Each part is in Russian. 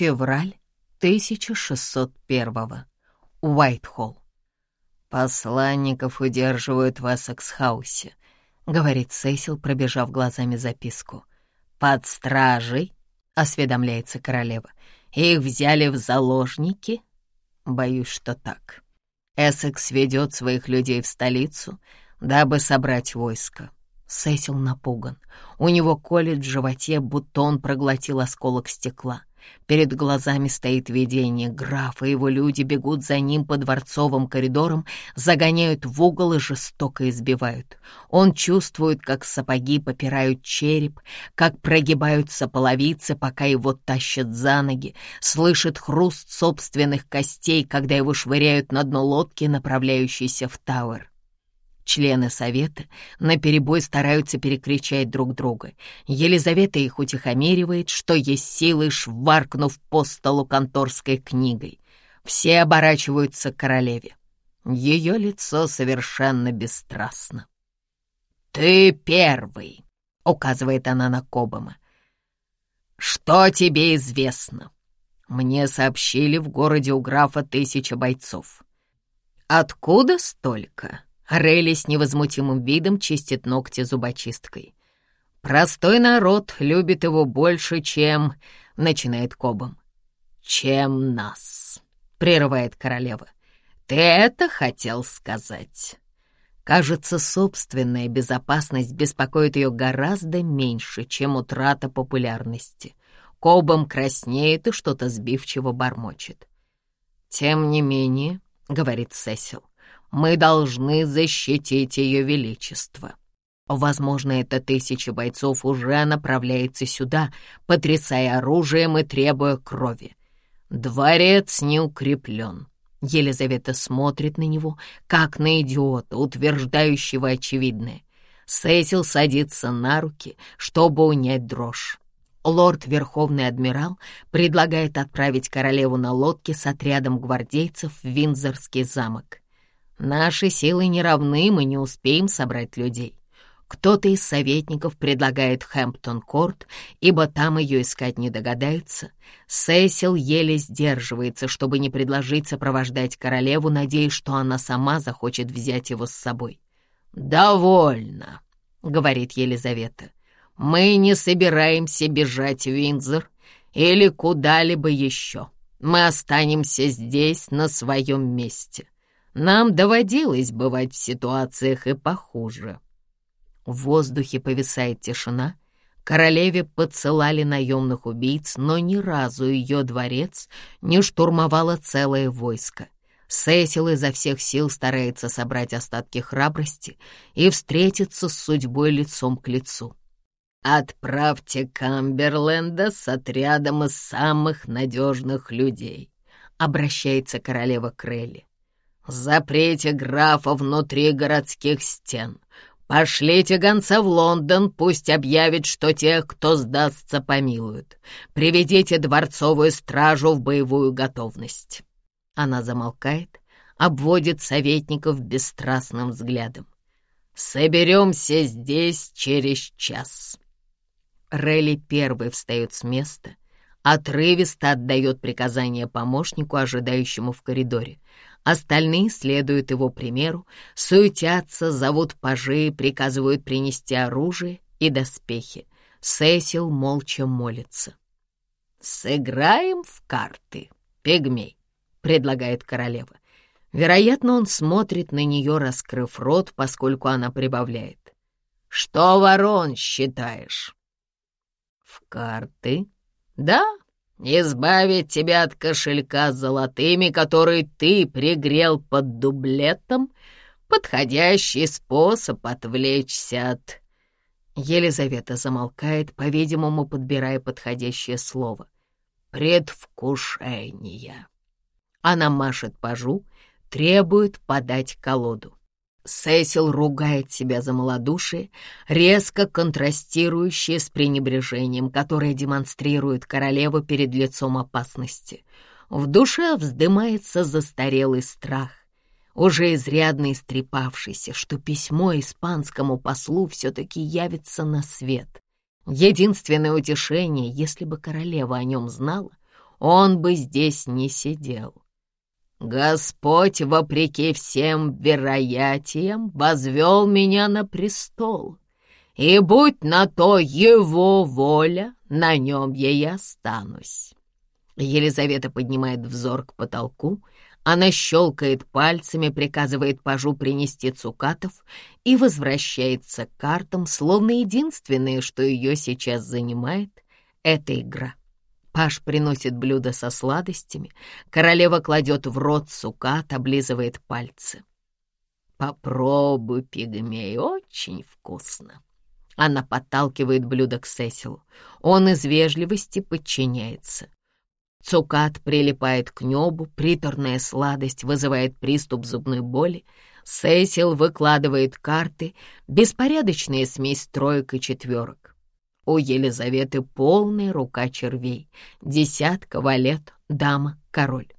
Февраль 1601-го. Уайтхолл. «Посланников удерживают в Эссекс-хаусе», — говорит Сесил, пробежав глазами записку. «Под стражей», — осведомляется королева. «Их взяли в заложники?» «Боюсь, что так. Эссекс ведет своих людей в столицу, дабы собрать войско». Сесил напуган. У него колет в животе, будто он проглотил осколок стекла. Перед глазами стоит видение. Граф и его люди бегут за ним по дворцовым коридорам, загоняют в угол и жестоко избивают. Он чувствует, как сапоги попирают череп, как прогибаются половицы, пока его тащат за ноги, слышит хруст собственных костей, когда его швыряют на дно лодки, направляющейся в Тауэр. Члены совета наперебой стараются перекричать друг друга. Елизавета их утихомиривает, что есть силы, шваркнув по столу конторской книгой. Все оборачиваются к королеве. Ее лицо совершенно бесстрастно. «Ты первый», — указывает она на Кобама. «Что тебе известно?» Мне сообщили, в городе у графа тысяча бойцов. «Откуда столько?» Релли с невозмутимым видом чистит ногти зубочисткой. «Простой народ любит его больше, чем...» — начинает Кобом. «Чем нас», — прерывает королева. «Ты это хотел сказать?» Кажется, собственная безопасность беспокоит ее гораздо меньше, чем утрата популярности. Кобом краснеет и что-то сбивчиво бормочет. «Тем не менее», — говорит Сесил, мы должны защитить ее величество. Возможно, эта тысяча бойцов уже направляется сюда, потрясая оружием и требуя крови. Дворец не укреплен. Елизавета смотрит на него, как на идиота, утверждающего очевидное. Сесил садится на руки, чтобы унять дрожь. Лорд Верховный Адмирал предлагает отправить королеву на лодке с отрядом гвардейцев в Виндзорский замок. Наши силы не равны, мы не успеем собрать людей. Кто-то из советников предлагает Хэмптон-Корт, ибо там ее искать не догадаются. Сесил еле сдерживается, чтобы не предложить сопровождать королеву, надеясь, что она сама захочет взять его с собой. «Довольно», — говорит Елизавета. «Мы не собираемся бежать в Виндзор или куда-либо еще. Мы останемся здесь, на своем месте». Нам доводилось бывать в ситуациях и похуже. В воздухе повисает тишина. Королеве подсылали наемных убийц, но ни разу ее дворец не штурмовало целое войско. Сесил изо всех сил старается собрать остатки храбрости и встретиться с судьбой лицом к лицу. «Отправьте Камберленда с отрядом из самых надежных людей», — обращается королева Крелли. Запрете графа внутри городских стен. Пошлите гонца в Лондон, пусть объявит, что тех, кто сдастся, помилуют. Приведите дворцовую стражу в боевую готовность». Она замолкает, обводит советников бесстрастным взглядом. «Соберемся здесь через час». Релли первый встает с места, отрывисто отдает приказание помощнику, ожидающему в коридоре. Остальные следуют его примеру, суетятся, зовут пажей, приказывают принести оружие и доспехи. Сесил молча молится. «Сыграем в карты, пигмей», — предлагает королева. Вероятно, он смотрит на нее, раскрыв рот, поскольку она прибавляет. «Что, ворон, считаешь?» «В карты?» «Да, избавить тебя от кошелька с золотыми, который ты пригрел под дублетом, подходящий способ отвлечься от...» Елизавета замолкает, по-видимому, подбирая подходящее слово. «Предвкушение». Она машет пажу, требует подать колоду. Сесил ругает себя за малодушие, резко контрастирующее с пренебрежением, которое демонстрирует королева перед лицом опасности. В душе вздымается застарелый страх, уже изрядно истрепавшийся, что письмо испанскому послу все-таки явится на свет. Единственное утешение, если бы королева о нем знала, он бы здесь не сидел. Господь, вопреки всем вероятиям, возвел меня на престол, и будь на то его воля, на нем я и останусь. Елизавета поднимает взор к потолку, она щелкает пальцами, приказывает пажу принести цукатов и возвращается к картам, словно единственное, что ее сейчас занимает, — это игра. Паш приносит блюдо со сладостями, королева кладет в рот цукат, облизывает пальцы. «Попробуй, пигмей, очень вкусно!» Она подталкивает блюдо к Сесилу. Он из вежливости подчиняется. Цукат прилипает к небу, приторная сладость вызывает приступ зубной боли. Сесил выкладывает карты, беспорядочная смесь троек и четверок. У Елизаветы полная рука червей, десятка, валет, дама, король.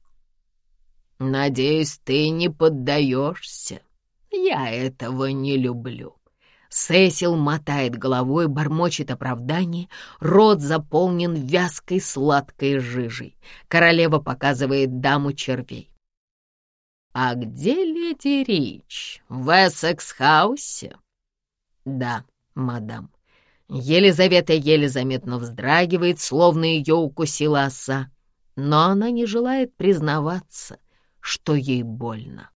«Надеюсь, ты не поддаешься. Я этого не люблю». Сесил мотает головой, бормочет оправдание, рот заполнен вязкой сладкой жижей. Королева показывает даму червей. «А где леди Рич? В Эссекс-хаусе?» «Да, мадам». Елизавета еле заметно вздрагивает, словно ее укусила оса, но она не желает признаваться, что ей больно.